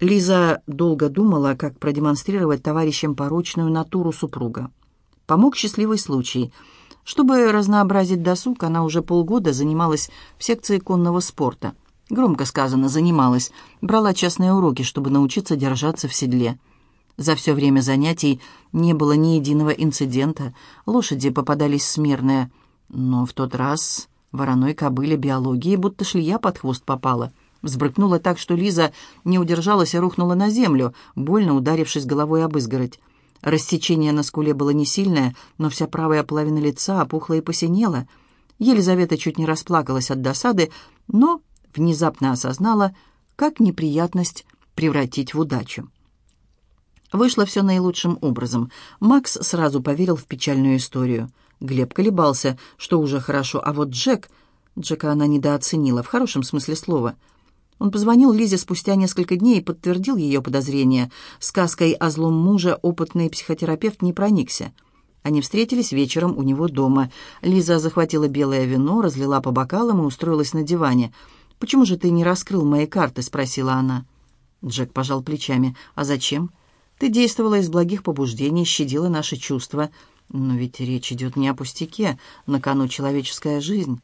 Лиза долго думала, как продемонстрировать товарищам порочную натуру супруга. Помог счастливый случай. Чтобы разнообразить досуг, она уже полгода занималась в секции конного спорта. Громко сказано, занималась. Брала частные уроки, чтобы научиться держаться в седле. За все время занятий не было ни единого инцидента. Лошади попадались смирные. Но в тот раз вороной кобыле биологии будто шлея под хвост попала. Взбрыкнула так, что Лиза не удержалась и рухнула на землю, больно ударившись головой об изгородь. Рассечение на скуле было не сильное, но вся правая половина лица опухла и посинела. Елизавета чуть не расплакалась от досады, но внезапно осознала, как неприятность превратить в удачу. Вышло все наилучшим образом. Макс сразу поверил в печальную историю. Глеб колебался, что уже хорошо, а вот Джек... Джека она недооценила, в хорошем смысле слова — он позвонил Лизе спустя несколько дней и подтвердил ее подозрения. Сказкой о злом муже опытный психотерапевт не проникся. Они встретились вечером у него дома. Лиза захватила белое вино, разлила по бокалам и устроилась на диване. «Почему же ты не раскрыл мои карты?» — спросила она. Джек пожал плечами. «А зачем? Ты действовала из благих побуждений, щадила наши чувства. Но ведь речь идет не о пустяке. На кону человеческая жизнь.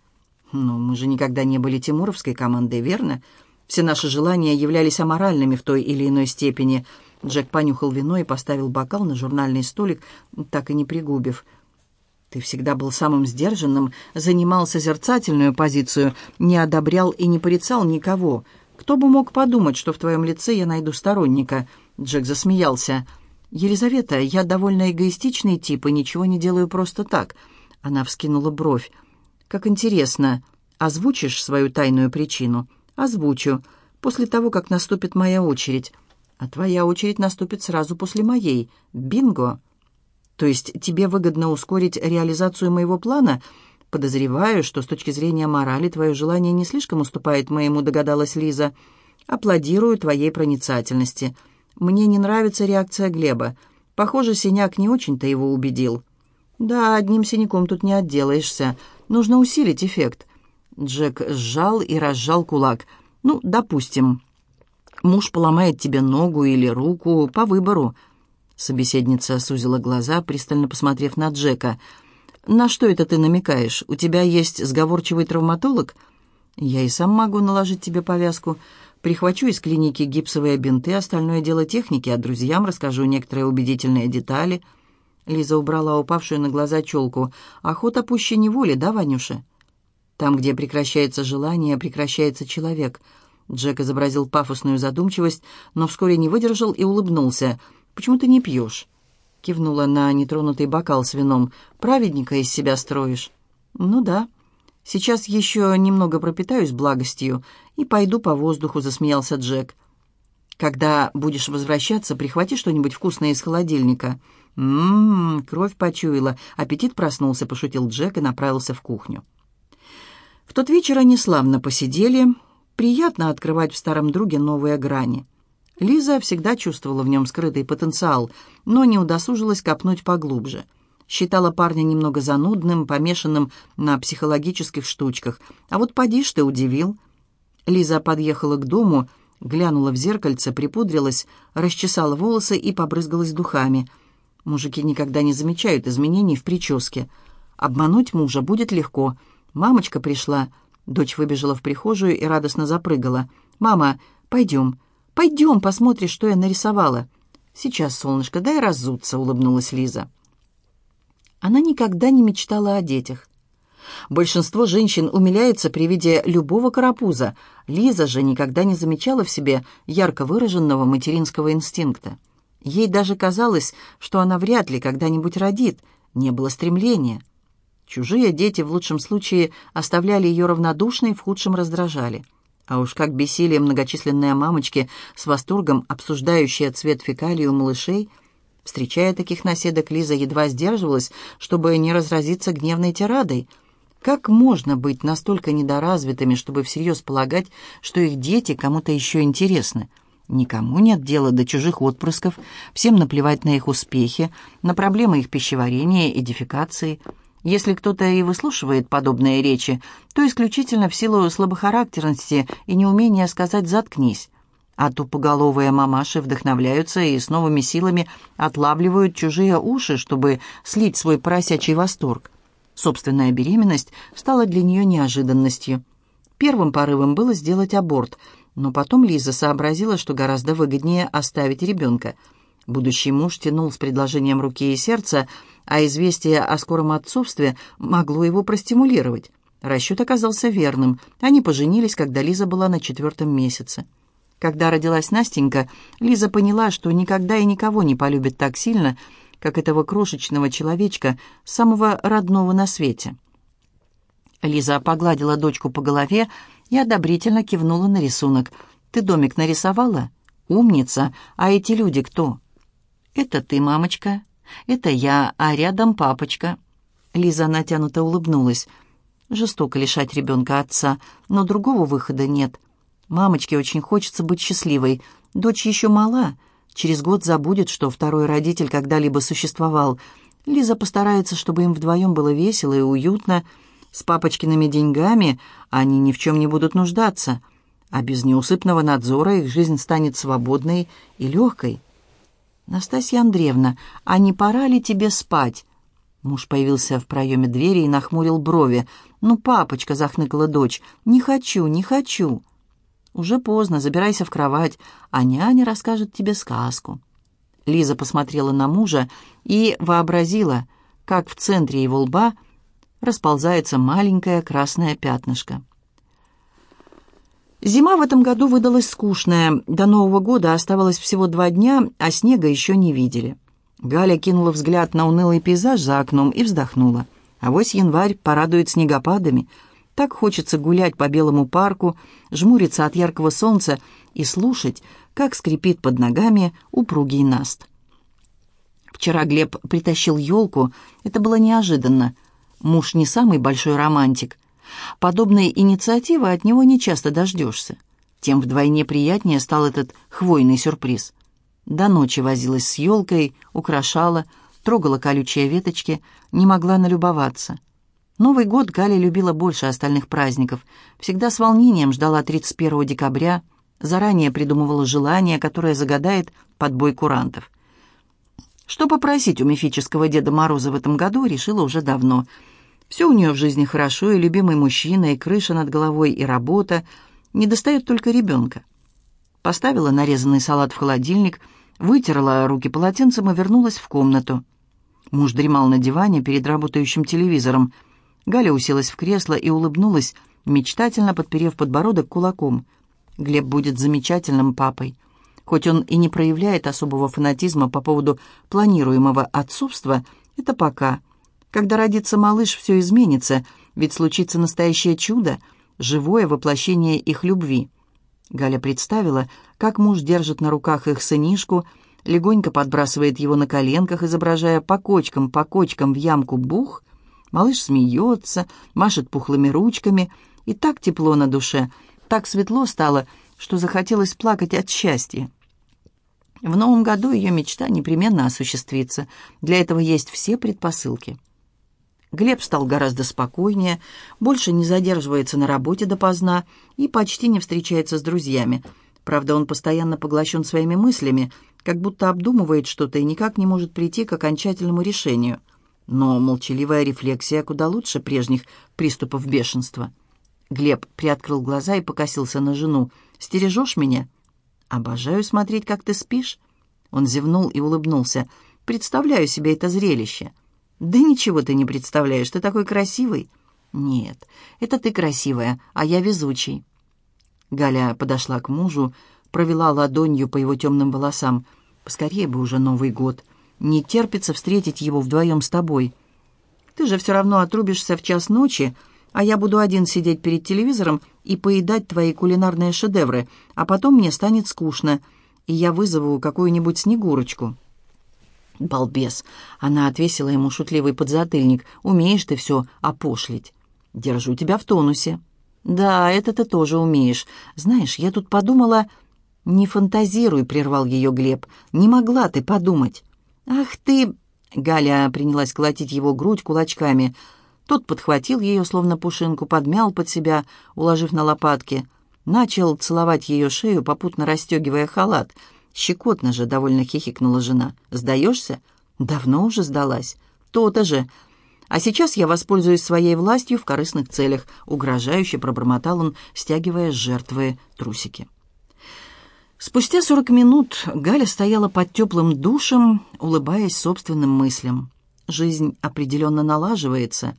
Но мы же никогда не были тимуровской командой, верно?» Все наши желания являлись аморальными в той или иной степени. Джек понюхал вино и поставил бокал на журнальный столик, так и не пригубив. «Ты всегда был самым сдержанным, занимал созерцательную позицию, не одобрял и не порицал никого. Кто бы мог подумать, что в твоем лице я найду сторонника?» Джек засмеялся. «Елизавета, я довольно эгоистичный тип и ничего не делаю просто так». Она вскинула бровь. «Как интересно. Озвучишь свою тайную причину?» Озвучу. После того, как наступит моя очередь. А твоя очередь наступит сразу после моей. Бинго! То есть тебе выгодно ускорить реализацию моего плана? Подозреваю, что с точки зрения морали твое желание не слишком уступает моему, догадалась Лиза. Аплодирую твоей проницательности. Мне не нравится реакция Глеба. Похоже, синяк не очень-то его убедил. Да, одним синяком тут не отделаешься. Нужно усилить эффект. Джек сжал и разжал кулак. «Ну, допустим, муж поломает тебе ногу или руку по выбору». Собеседница сузила глаза, пристально посмотрев на Джека. «На что это ты намекаешь? У тебя есть сговорчивый травматолог?» «Я и сам могу наложить тебе повязку. Прихвачу из клиники гипсовые бинты, остальное дело техники, а друзьям расскажу некоторые убедительные детали». Лиза убрала упавшую на глаза челку. «Охота пуще неволи, да, Ванюша?» Там, где прекращается желание, прекращается человек. Джек изобразил пафосную задумчивость, но вскоре не выдержал и улыбнулся. «Почему ты не пьешь?» Кивнула на нетронутый бокал с вином. «Праведника из себя строишь?» «Ну да. Сейчас еще немного пропитаюсь благостью и пойду по воздуху», — засмеялся Джек. «Когда будешь возвращаться, прихвати что-нибудь вкусное из холодильника». «М-м-м, кровь почуяла, аппетит проснулся», — пошутил Джек и направился в кухню. В тот вечер они славно посидели. Приятно открывать в старом друге новые грани. Лиза всегда чувствовала в нем скрытый потенциал, но не удосужилась копнуть поглубже. Считала парня немного занудным, помешанным на психологических штучках. А вот поди ты удивил. Лиза подъехала к дому, глянула в зеркальце, припудрилась, расчесала волосы и побрызгалась духами. Мужики никогда не замечают изменений в прическе. Обмануть мужа будет легко — «Мамочка пришла». Дочь выбежала в прихожую и радостно запрыгала. «Мама, пойдем, пойдем, посмотришь, что я нарисовала». «Сейчас, солнышко, дай разуться», — улыбнулась Лиза. Она никогда не мечтала о детях. Большинство женщин умиляется при виде любого карапуза. Лиза же никогда не замечала в себе ярко выраженного материнского инстинкта. Ей даже казалось, что она вряд ли когда-нибудь родит, не было стремления. Чужие дети в лучшем случае оставляли ее равнодушной, в худшем раздражали. А уж как бесили многочисленные мамочки с восторгом, обсуждающие цвет фекалий у малышей. Встречая таких наседок, Лиза едва сдерживалась, чтобы не разразиться гневной тирадой. Как можно быть настолько недоразвитыми, чтобы всерьез полагать, что их дети кому-то еще интересны? Никому нет дела до чужих отпрысков, всем наплевать на их успехи, на проблемы их пищеварения и если кто-то и выслушивает подобные речи, то исключительно в силу слабохарактерности и неумения сказать «заткнись». а тупоголовые мамаши вдохновляются и с новыми силами отлавливают чужие уши, чтобы слить свой поросячий восторг. Собственная беременность стала для нее неожиданностью. Первым порывом было сделать аборт, но потом Лиза сообразила, что гораздо выгоднее оставить ребенка. Будущий муж тянул с предложением руки и сердца, а известие о скором отцовстве могло его простимулировать. Расчет оказался верным. Они поженились, когда Лиза была на четвертом месяце. Когда родилась Настенька, Лиза поняла, что никогда и никого не полюбит так сильно, как этого крошечного человечка, самого родного на свете. Лиза погладила дочку по голове и одобрительно кивнула на рисунок. «Ты домик нарисовала? Умница! А эти люди кто?» «Это ты, мамочка. Это я, а рядом папочка». Лиза натянуто улыбнулась. Жестоко лишать ребенка отца, но другого выхода нет. Мамочке очень хочется быть счастливой. Дочь еще мала. Через год забудет, что второй родитель когда-либо существовал. Лиза постарается, чтобы им вдвоем было весело и уютно. С папочкиными деньгами они ни в чем не будут нуждаться. А без неусыпного надзора их жизнь станет свободной и легкой. «Настасья Андреевна, а не пора ли тебе спать?» Муж появился в проеме двери и нахмурил брови. «Ну, папочка», — захныкала дочь, — «не хочу, не хочу». «Уже поздно, забирайся в кровать, а няня расскажет тебе сказку». Лиза посмотрела на мужа и вообразила, как в центре его лба расползается маленькое красное пятнышко. Зима в этом году выдалась скучная. До Нового года оставалось всего два дня, а снега еще не видели. Галя кинула взгляд на унылый пейзаж за окном и вздохнула. А вось январь порадует снегопадами — так хочется гулять по белому парку, жмуриться от яркого солнца и слушать, как скрипит под ногами упругий наст. Вчера Глеб притащил елку. Это было неожиданно. Муж не самый большой романтик. Подобной инициативы от него не часто дождешься. Тем вдвойне приятнее стал этот хвойный сюрприз. До ночи возилась с елкой, украшала, трогала колючие веточки, не могла налюбоваться. Новый год Галя любила больше остальных праздников. Всегда с волнением ждала 31 декабря, заранее придумывала желание, которое загадает под бой курантов. Что попросить у мифического Деда Мороза в этом году, решила уже давно. Все у нее в жизни хорошо, и любимый мужчина, и крыша над головой, и работа. Не достает только ребенка. Поставила нарезанный салат в холодильник, вытерла руки полотенцем и вернулась в комнату. Муж дремал на диване перед работающим телевизором – Галя уселась в кресло и улыбнулась, мечтательно подперев подбородок кулаком. Глеб будет замечательным папой. Хоть он и не проявляет особого фанатизма по поводу планируемого отцовства, это пока. Когда родится малыш, все изменится, ведь случится настоящее чудо, живое воплощение их любви. Галя представила, как муж держит на руках их сынишку, легонько подбрасывает его на коленках, изображая по кочкам, по кочкам в ямку бух, Малыш смеется, машет пухлыми ручками, и так тепло на душе, так светло стало, что захотелось плакать от счастья. В новом году ее мечта непременно осуществится. Для этого есть все предпосылки. Глеб стал гораздо спокойнее, больше не задерживается на работе допоздна и почти не встречается с друзьями. Правда, он постоянно поглощен своими мыслями, как будто обдумывает что-то и никак не может прийти к окончательному решению – но молчаливая рефлексия куда лучше прежних приступов бешенства. Глеб приоткрыл глаза и покосился на жену. «Стережешь меня?» «Обожаю смотреть, как ты спишь». Он зевнул и улыбнулся. «Представляю себе это зрелище». «Да ничего ты не представляешь, ты такой красивый». «Нет, это ты красивая, а я везучий». Галя подошла к мужу, провела ладонью по его темным волосам. «Поскорее бы уже Новый год». Не терпится встретить его вдвоем с тобой. Ты же все равно отрубишься в час ночи, а я буду один сидеть перед телевизором и поедать твои кулинарные шедевры, а потом мне станет скучно, и я вызову какую-нибудь Снегурочку». «Балбес!» — она отвесила ему шутливый подзатыльник. «Умеешь ты все опошлить. Держу тебя в тонусе». «Да, это ты тоже умеешь. Знаешь, я тут подумала...» «Не фантазируй», — прервал ее Глеб. «Не могла ты подумать». «Ах ты!» — Галя принялась колотить его грудь кулачками. Тот подхватил ее, словно пушинку, подмял под себя, уложив на лопатки. Начал целовать ее шею, попутно расстегивая халат. «Щекотно же», — довольно хихикнула жена. «Сдаешься?» «Давно уже сдалась». «То-то же». «А сейчас я воспользуюсь своей властью в корыстных целях», — угрожающе пробормотал он, стягивая с жертвы трусики. Спустя сорок минут Галя стояла под теплым душем, улыбаясь собственным мыслям. Жизнь определенно налаживается.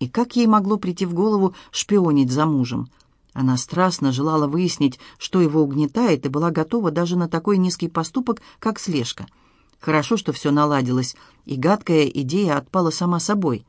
И как ей могло прийти в голову шпионить за мужем? Она страстно желала выяснить, что его угнетает, и была готова даже на такой низкий поступок, как слежка. Хорошо, что все наладилось, и гадкая идея отпала сама собой.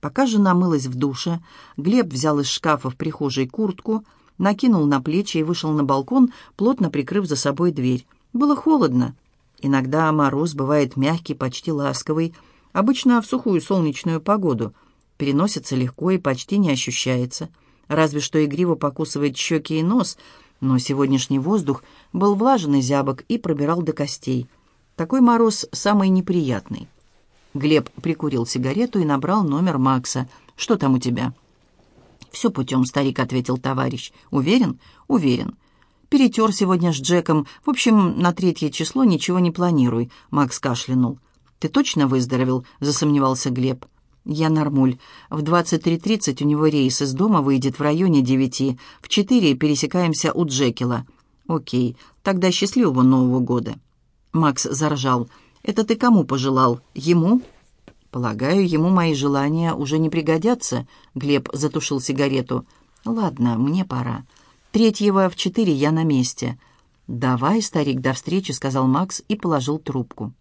Пока жена мылась в душе, Глеб взял из шкафа в прихожей куртку, накинул на плечи и вышел на балкон, плотно прикрыв за собой дверь. Было холодно. Иногда мороз бывает мягкий, почти ласковый, обычно в сухую солнечную погоду. Переносится легко и почти не ощущается. Разве что игриво покусывает щеки и нос, но сегодняшний воздух был влажен и зябок и пробирал до костей. Такой мороз самый неприятный. Глеб прикурил сигарету и набрал номер Макса. «Что там у тебя?» «Все путем», — старик ответил товарищ. «Уверен?» «Уверен». «Перетер сегодня с Джеком. В общем, на третье число ничего не планируй», — Макс кашлянул. «Ты точно выздоровел?» — засомневался Глеб. «Я нормуль. В 23.30 у него рейс из дома выйдет в районе девяти. В четыре пересекаемся у Джекила». «Окей. Тогда счастливого Нового года». Макс заржал. «Это ты кому пожелал? Ему?» «Полагаю, ему мои желания уже не пригодятся», — Глеб затушил сигарету. «Ладно, мне пора. Третьего в четыре я на месте». «Давай, старик, до встречи», — сказал Макс и положил трубку.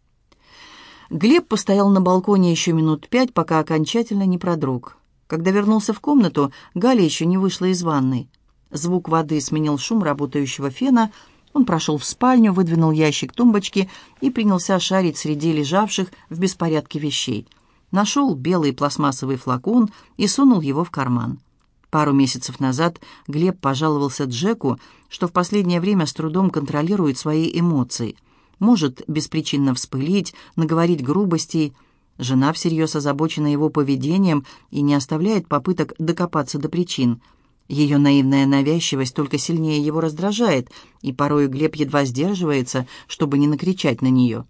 Глеб постоял на балконе еще минут пять, пока окончательно не продрог. Когда вернулся в комнату, Галя еще не вышла из ванной. Звук воды сменил шум работающего фена — он прошел в спальню, выдвинул ящик тумбочки и принялся шарить среди лежавших в беспорядке вещей. Нашел белый пластмассовый флакон и сунул его в карман. Пару месяцев назад Глеб пожаловался Джеку, что в последнее время с трудом контролирует свои эмоции. Может беспричинно вспылить, наговорить грубостей. Жена всерьез озабочена его поведением и не оставляет попыток докопаться до причин – ее наивная навязчивость только сильнее его раздражает, и порою Глеб едва сдерживается, чтобы не накричать на нее.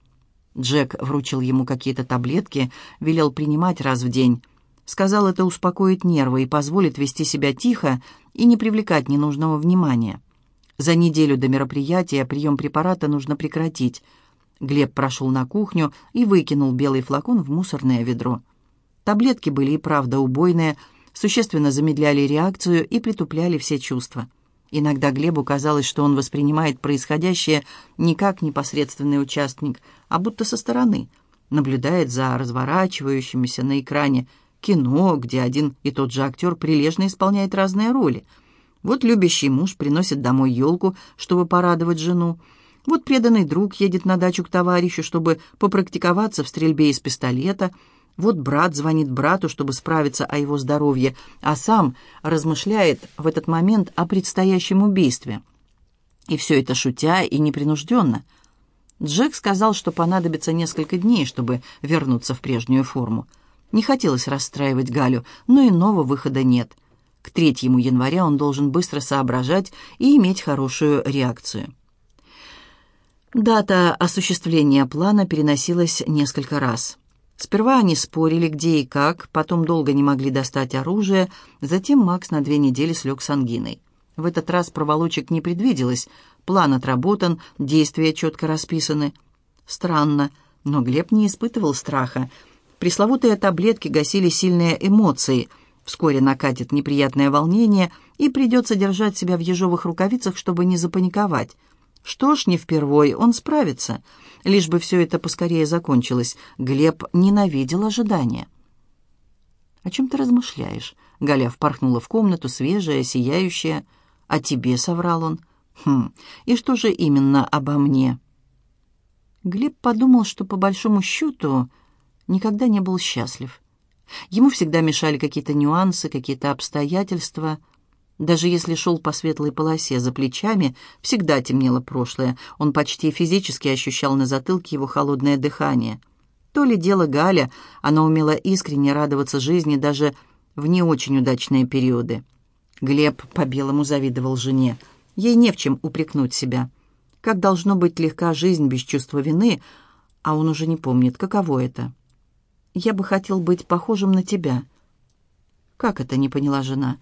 Джек вручил ему какие-то таблетки, велел принимать раз в день. Сказал, это успокоит нервы и позволит вести себя тихо и не привлекать ненужного внимания. За неделю до мероприятия прием препарата нужно прекратить. Глеб прошел на кухню и выкинул белый флакон в мусорное ведро. Таблетки были и правда убойные, существенно замедляли реакцию и притупляли все чувства. Иногда Глебу казалось, что он воспринимает происходящее не как непосредственный участник, а будто со стороны, наблюдает за разворачивающимися на экране кино, где один и тот же актер прилежно исполняет разные роли. Вот любящий муж приносит домой елку, чтобы порадовать жену. Вот преданный друг едет на дачу к товарищу, чтобы попрактиковаться в стрельбе из пистолета – вот брат звонит брату, чтобы справиться о его здоровье, а сам размышляет в этот момент о предстоящем убийстве. И все это шутя и непринужденно. Джек сказал, что понадобится несколько дней, чтобы вернуться в прежнюю форму. Не хотелось расстраивать Галю, но иного выхода нет. К 3 января он должен быстро соображать и иметь хорошую реакцию. Дата осуществления плана переносилась несколько раз. Сперва они спорили, где и как, потом долго не могли достать оружие, затем Макс на две недели слег с ангиной. В этот раз проволочек не предвиделось, план отработан, действия четко расписаны. Странно, но Глеб не испытывал страха. Пресловутые таблетки гасили сильные эмоции. Вскоре накатит неприятное волнение, и придется держать себя в ежовых рукавицах, чтобы не запаниковать. Что ж, не впервой, он справится. Лишь бы все это поскорее закончилось. Глеб ненавидел ожидания. «О чем ты размышляешь?» Галя впорхнула в комнату, свежая, сияющая. «О тебе», — соврал он. «Хм, и что же именно обо мне?» Глеб подумал, что по большому счету никогда не был счастлив. Ему всегда мешали какие-то нюансы, какие-то обстоятельства — даже если шел по светлой полосе за плечами, всегда темнело прошлое. Он почти физически ощущал на затылке его холодное дыхание. То ли дело Галя, она умела искренне радоваться жизни даже в не очень удачные периоды. Глеб по-белому завидовал жене. Ей не в чем упрекнуть себя. Как должно быть легка жизнь без чувства вины, а он уже не помнит, каково это. «Я бы хотел быть похожим на тебя». «Как это?» — не поняла жена.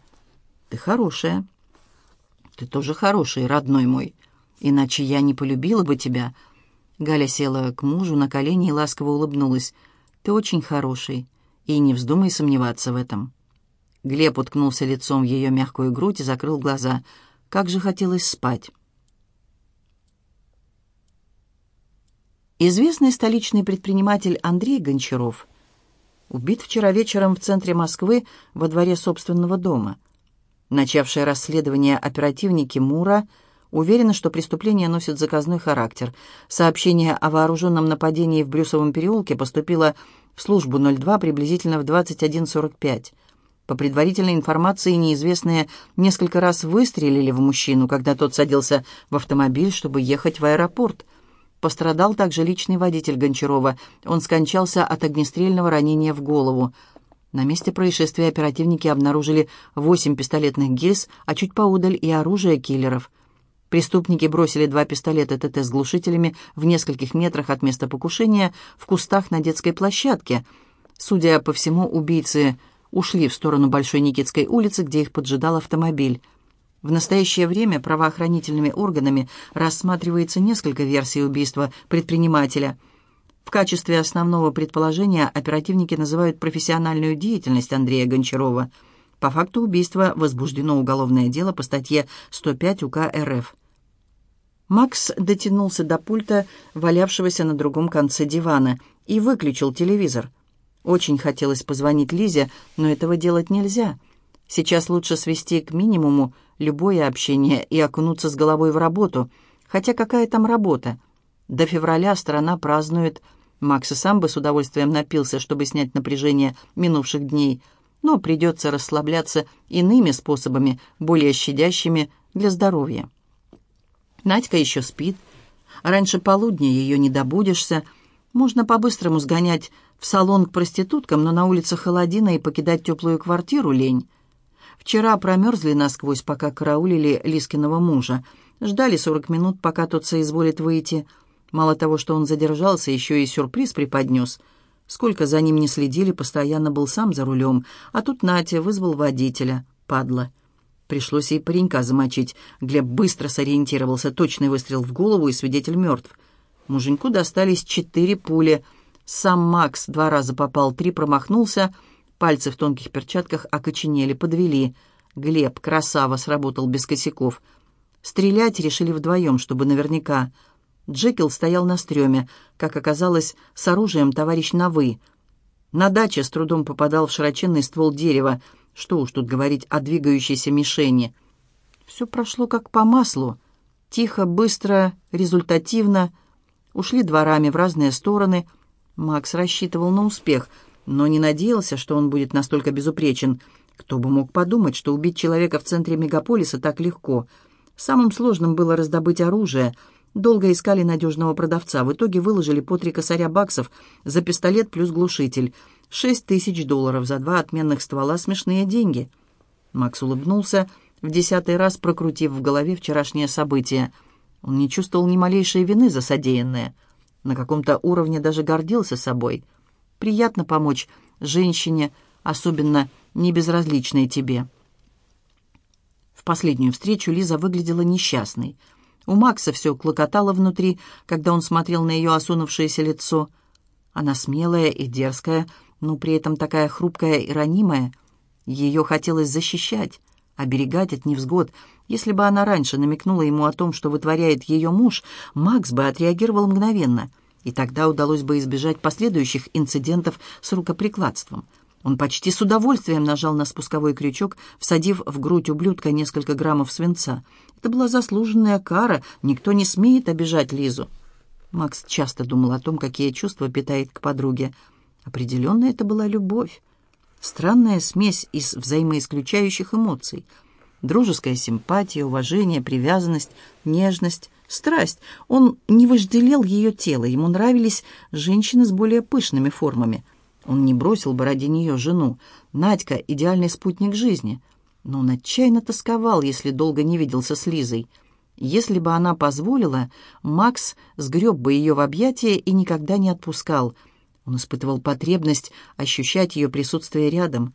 «Ты хорошая». «Ты тоже хороший, родной мой. Иначе я не полюбила бы тебя». Галя села к мужу на колени и ласково улыбнулась. «Ты очень хороший, и не вздумай сомневаться в этом». Глеб уткнулся лицом в ее мягкую грудь и закрыл глаза. Как же хотелось спать. Известный столичный предприниматель Андрей Гончаров убит вчера вечером в центре Москвы во дворе собственного дома. Начавшие расследование оперативники Мура уверены, что преступление носит заказной характер. Сообщение о вооруженном нападении в Брюсовом переулке поступило в службу 02 приблизительно в 21.45. По предварительной информации, неизвестные несколько раз выстрелили в мужчину, когда тот садился в автомобиль, чтобы ехать в аэропорт – Пострадал также личный водитель Гончарова. Он скончался от огнестрельного ранения в голову. На месте происшествия оперативники обнаружили восемь пистолетных гильз, а чуть поудаль и оружие киллеров. Преступники бросили два пистолета ТТ с глушителями в нескольких метрах от места покушения в кустах на детской площадке. Судя по всему, убийцы ушли в сторону Большой Никитской улицы, где их поджидал автомобиль. В настоящее время правоохранительными органами рассматривается несколько версий убийства предпринимателя. В качестве основного предположения оперативники называют профессиональную деятельность Андрея Гончарова. По факту убийства возбуждено уголовное дело по статье 105 УК РФ. Макс дотянулся до пульта, валявшегося на другом конце дивана, и выключил телевизор. Очень хотелось позвонить Лизе, но этого делать нельзя. Сейчас лучше свести к минимуму любое общение и окунуться с головой в работу. Хотя какая там работа? До февраля страна празднует. Макс и сам бы с удовольствием напился, чтобы снять напряжение минувших дней. Но придется расслабляться иными способами, более щадящими для здоровья. Надька еще спит. Раньше полудня ее не добудешься. Можно по-быстрому сгонять в салон к проституткам, но на улице холодина и покидать теплую квартиру лень. Вчера промерзли насквозь, пока караулили Лискиного мужа. Ждали сорок минут, пока тот соизволит выйти. Мало того, что он задержался, еще и сюрприз преподнес. Сколько за ним не следили, постоянно был сам за рулем. А тут Натя вызвал водителя. Падла. Пришлось ей паренька замочить. Глеб быстро сориентировался. Точный выстрел в голову, и свидетель мертв. Муженьку достались четыре пули. Сам Макс два раза попал, три промахнулся — Пальцы в тонких перчатках окоченели, подвели. Глеб, красава, сработал без косяков. Стрелять решили вдвоем, чтобы наверняка. Джекил стоял на стреме, как оказалось, с оружием товарищ на «вы». На даче с трудом попадал в широченный ствол дерева. Что уж тут говорить о двигающейся мишени. Все прошло как по маслу. Тихо, быстро, результативно. Ушли дворами в разные стороны. Макс рассчитывал на успех — но не надеялся, что он будет настолько безупречен. Кто бы мог подумать, что убить человека в центре мегаполиса так легко. Самым сложным было раздобыть оружие. Долго искали надежного продавца. В итоге выложили по три косаря баксов за пистолет плюс глушитель. Шесть тысяч долларов за два отменных ствола — смешные деньги. Макс улыбнулся, в десятый раз прокрутив в голове вчерашнее событие. Он не чувствовал ни малейшей вины за содеянное. На каком-то уровне даже гордился собой — Приятно помочь женщине, особенно небезразличной тебе. В последнюю встречу Лиза выглядела несчастной. У Макса все клокотало внутри, когда он смотрел на ее осунувшееся лицо. Она смелая и дерзкая, но при этом такая хрупкая и ранимая. Ее хотелось защищать, оберегать от невзгод. Если бы она раньше намекнула ему о том, что вытворяет ее муж, Макс бы отреагировал мгновенно — и тогда удалось бы избежать последующих инцидентов с рукоприкладством. Он почти с удовольствием нажал на спусковой крючок, всадив в грудь ублюдка несколько граммов свинца. Это была заслуженная кара, никто не смеет обижать Лизу. Макс часто думал о том, какие чувства питает к подруге. Определенно это была любовь. Странная смесь из взаимоисключающих эмоций. Дружеская симпатия, уважение, привязанность, нежность, страсть. Он не вожделел ее тело, ему нравились женщины с более пышными формами. Он не бросил бы ради нее жену. Надька — идеальный спутник жизни. Но он отчаянно тосковал, если долго не виделся с Лизой. Если бы она позволила, Макс сгреб бы ее в объятия и никогда не отпускал. Он испытывал потребность ощущать ее присутствие рядом,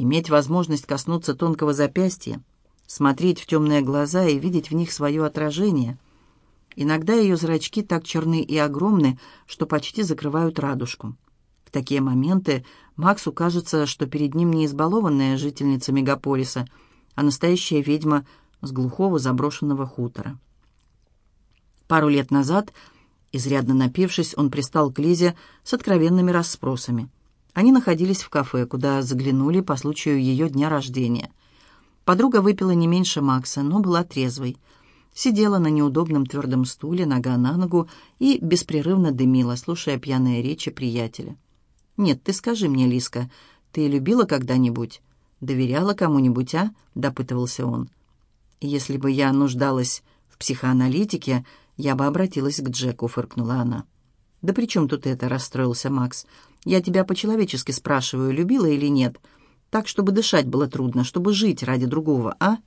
иметь возможность коснуться тонкого запястья, смотреть в темные глаза и видеть в них свое отражение. Иногда ее зрачки так черны и огромны, что почти закрывают радужку. В такие моменты Максу кажется, что перед ним не избалованная жительница мегаполиса, а настоящая ведьма с глухого заброшенного хутора. Пару лет назад, изрядно напившись, он пристал к Лизе с откровенными расспросами. Они находились в кафе, куда заглянули по случаю ее дня рождения. Подруга выпила не меньше Макса, но была трезвой. Сидела на неудобном твердом стуле, нога на ногу, и беспрерывно дымила, слушая пьяные речи приятеля. «Нет, ты скажи мне, Лиска, ты любила когда-нибудь? Доверяла кому-нибудь, а?» — допытывался он. «Если бы я нуждалась в психоаналитике, я бы обратилась к Джеку», — фыркнула она. «Да при чем тут это?» — расстроился Макс. «Я тебя по-человечески спрашиваю, любила или нет? Так, чтобы дышать было трудно, чтобы жить ради другого, а?»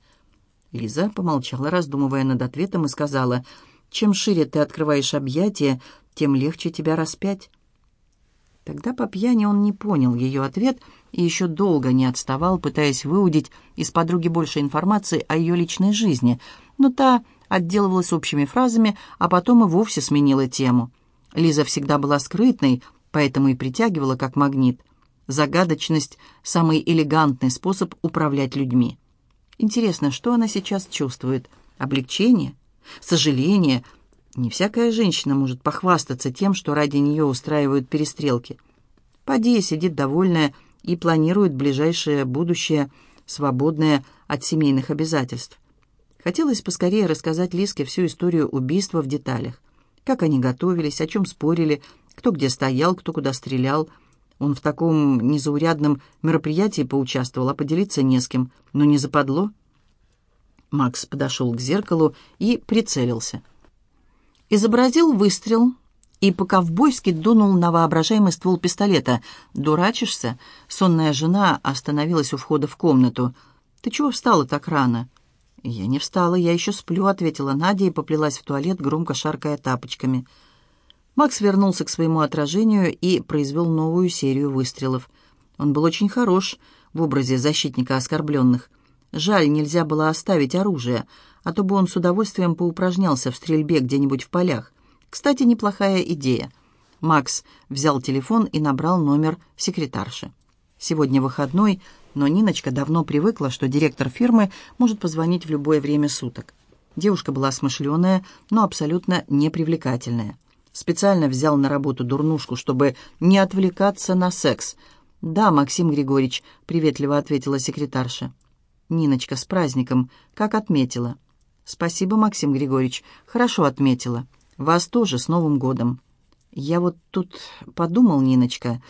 Лиза помолчала, раздумывая над ответом, и сказала, «Чем шире ты открываешь объятия, тем легче тебя распять». Тогда по пьяни он не понял ее ответ и еще долго не отставал, пытаясь выудить из подруги больше информации о ее личной жизни, но та отделывалась общими фразами, а потом и вовсе сменила тему. Лиза всегда была скрытной, поэтому и притягивала как магнит. Загадочность – самый элегантный способ управлять людьми. Интересно, что она сейчас чувствует? Облегчение? Сожаление? Не всякая женщина может похвастаться тем, что ради нее устраивают перестрелки. Падия сидит довольная и планирует ближайшее будущее, свободное от семейных обязательств. Хотелось поскорее рассказать Лиске всю историю убийства в деталях. Как они готовились, о чем спорили, кто где стоял, кто куда стрелял. Он в таком незаурядном мероприятии поучаствовал, а поделиться не с кем. Но не западло. Макс подошел к зеркалу и прицелился – изобразил выстрел и по-ковбойски дунул на воображаемый ствол пистолета. «Дурачишься?» Сонная жена остановилась у входа в комнату. «Ты чего встала так рано?» «Я не встала, я еще сплю», — ответила Надя и поплелась в туалет, громко шаркая тапочками. Макс вернулся к своему отражению и произвел новую серию выстрелов. Он был очень хорош в образе защитника оскорбленных. Жаль, нельзя было оставить оружие — а то бы он с удовольствием поупражнялся в стрельбе где-нибудь в полях. Кстати, неплохая идея. Макс взял телефон и набрал номер секретарши. Сегодня выходной, но Ниночка давно привыкла, что директор фирмы может позвонить в любое время суток. Девушка была смышленая, но абсолютно непривлекательная. Специально взял на работу дурнушку, чтобы не отвлекаться на секс. «Да, Максим Григорьевич», — приветливо ответила секретарша. «Ниночка, с праздником. Как отметила?» «Спасибо, Максим Григорьевич. Хорошо отметила. Вас тоже с Новым годом». «Я вот тут подумал, Ниночка.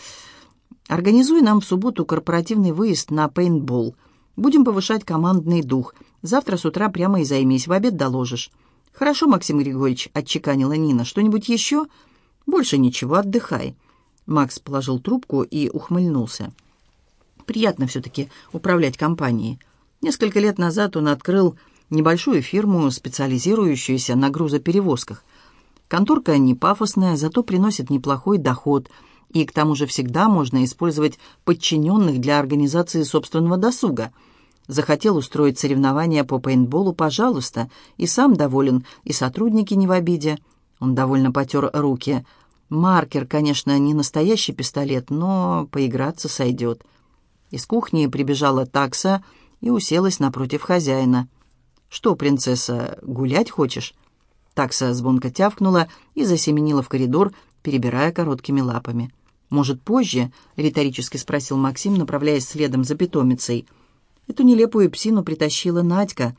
Организуй нам в субботу корпоративный выезд на пейнтбол. Будем повышать командный дух. Завтра с утра прямо и займись, в обед доложишь». «Хорошо, Максим Григорьевич», — отчеканила Нина. «Что-нибудь еще?» «Больше ничего, отдыхай». Макс положил трубку и ухмыльнулся. «Приятно все-таки управлять компанией. Несколько лет назад он открыл небольшую фирму, специализирующуюся на грузоперевозках. Конторка не пафосная, зато приносит неплохой доход, и к тому же всегда можно использовать подчиненных для организации собственного досуга. Захотел устроить соревнования по пейнтболу, пожалуйста, и сам доволен, и сотрудники не в обиде. Он довольно потер руки. Маркер, конечно, не настоящий пистолет, но поиграться сойдет. Из кухни прибежала такса и уселась напротив хозяина. «Что, принцесса, гулять хочешь?» Такса звонко тявкнула и засеменила в коридор, перебирая короткими лапами. «Может, позже?» — риторически спросил Максим, направляясь следом за питомицей. Эту нелепую псину притащила Надька.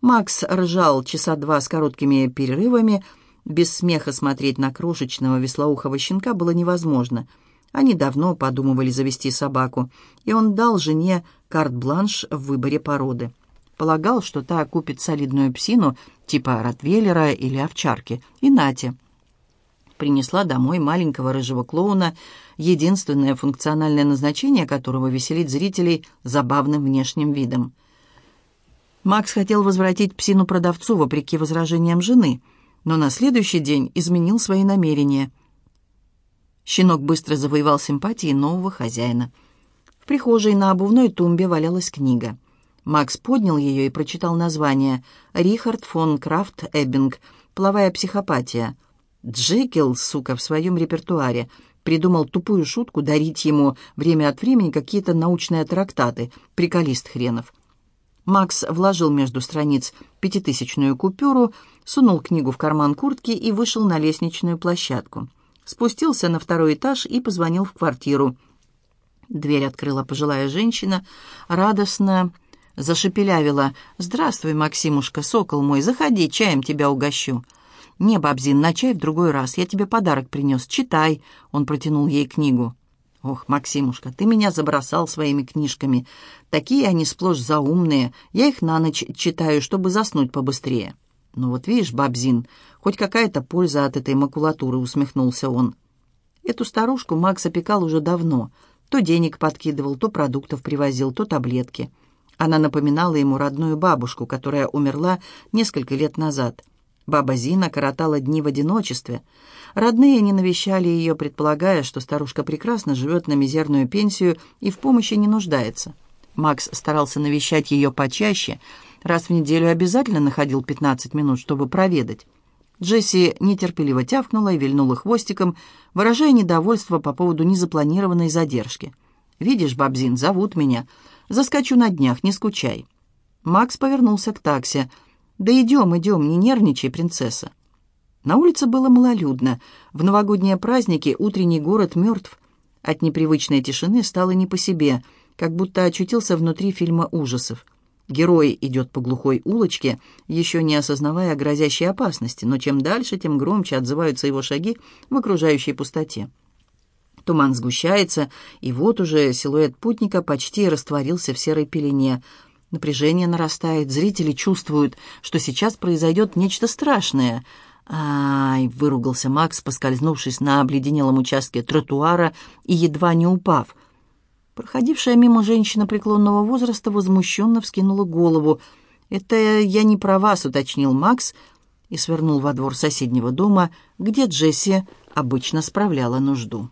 Макс ржал часа два с короткими перерывами. Без смеха смотреть на крошечного веслоухого щенка было невозможно. Они давно подумывали завести собаку, и он дал жене карт-бланш в выборе породы. Полагал, что та купит солидную псину типа ротвейлера или овчарки. И Нате. Принесла домой маленького рыжего клоуна, единственное функциональное назначение которого веселить зрителей забавным внешним видом. Макс хотел возвратить псину продавцу, вопреки возражениям жены, но на следующий день изменил свои намерения. Щенок быстро завоевал симпатии нового хозяина. В прихожей на обувной тумбе валялась книга. Макс поднял ее и прочитал название «Рихард фон Крафт Эббинг. Половая психопатия». Джекил, сука, в своем репертуаре придумал тупую шутку дарить ему время от времени какие-то научные трактаты, приколист хренов. Макс вложил между страниц пятитысячную купюру, сунул книгу в карман куртки и вышел на лестничную площадку. Спустился на второй этаж и позвонил в квартиру. Дверь открыла пожилая женщина, радостно зашепелявила. «Здравствуй, Максимушка, сокол мой, заходи, чаем тебя угощу». «Не, бабзин, на чай в другой раз, я тебе подарок принес, читай», — он протянул ей книгу. «Ох, Максимушка, ты меня забросал своими книжками. Такие они сплошь заумные. Я их на ночь читаю, чтобы заснуть побыстрее». «Ну вот видишь, Бабзин, хоть какая-то польза от этой макулатуры», — усмехнулся он. Эту старушку Макс опекал уже давно. То денег подкидывал, то продуктов привозил, то таблетки. Она напоминала ему родную бабушку, которая умерла несколько лет назад. Баба Зина коротала дни в одиночестве — Родные не навещали ее, предполагая, что старушка прекрасно живет на мизерную пенсию и в помощи не нуждается. Макс старался навещать ее почаще, раз в неделю обязательно находил 15 минут, чтобы проведать. Джесси нетерпеливо тявкнула и вильнула хвостиком, выражая недовольство по поводу незапланированной задержки. «Видишь, Бабзин, зовут меня. Заскочу на днях, не скучай». Макс повернулся к такси. «Да идем, идем, не нервничай, принцесса». На улице было малолюдно. В новогодние праздники утренний город мертв. От непривычной тишины стало не по себе, как будто очутился внутри фильма ужасов. Герой идет по глухой улочке, еще не осознавая грозящей опасности, но чем дальше, тем громче отзываются его шаги в окружающей пустоте. Туман сгущается, и вот уже силуэт путника почти растворился в серой пелене. Напряжение нарастает, зрители чувствуют, что сейчас произойдет нечто страшное — «Ай!» — выругался Макс, поскользнувшись на обледенелом участке тротуара и едва не упав. Проходившая мимо женщина преклонного возраста возмущенно вскинула голову. «Это я не про вас», — уточнил Макс и свернул во двор соседнего дома, где Джесси обычно справляла нужду.